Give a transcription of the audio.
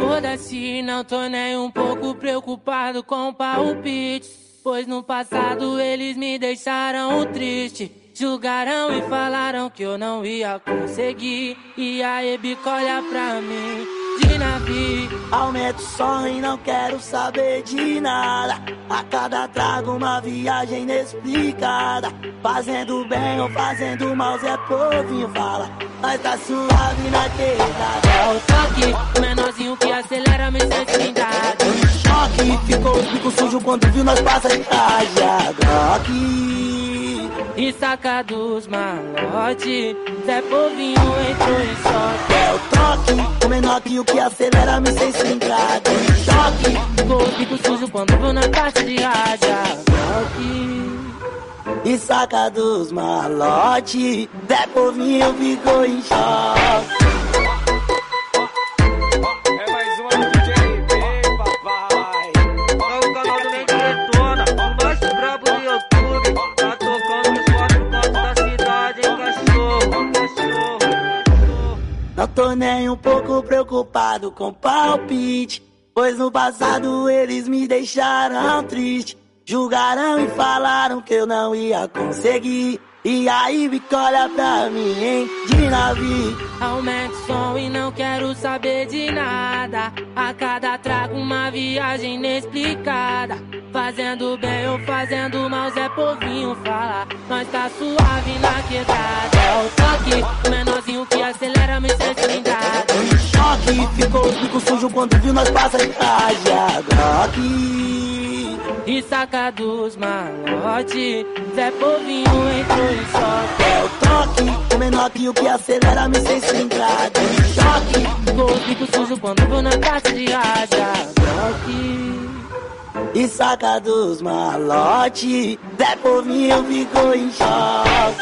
Foda-se, não tô nem um pouco preocupado com palpites. Pois no passado eles me deixaram triste. Julgaram e falaram que eu não ia conseguir. E aí, bico, olha pra mim, de navio. Aumento o som e não quero saber de nada. A cada trago uma viagem inexplicada. Fazendo bem ou fazendo mal, Zé Povinho fala. Mas tá suave na quebrada. É o toque, o menorzinho que acelera, me sente blindado. Choque, ficou o bico sujo quando viu nós passa de. Glock. E saca dos malote, Zé Povinho entrou em choque. É o toque, o menor que o que acelera me sem cincado. Choque, Ficou o bico sujo quando viu na parte de raja. Glock. e saca dos malote. Zé Povinho ficou em choque. Não tô nem um pouco preocupado com palpite. Pois no passado eles me deixaram triste. Julgaram e falaram que eu não ia conseguir. E aí, bico, olha pra mim, hein? De navio. Aumento o som e não quero saber de nada. A cada trago uma viagem inexplicada. Fazendo bem ou fazendo mal, Zé Povinho fala. Nós tá suave na quebrada. É o toque, o menorzinho ficou o bico sujo quando viu nós passa de tarja. Glock. E saca dos malote, Zé Povinho entrou em choque. É o toque, o menor que o que acelera me sem cincado. Choque, Ficou o bico sujo quando viu na parte de raja. Glock. e saca dos malote. Zé Povinho ficou em choque.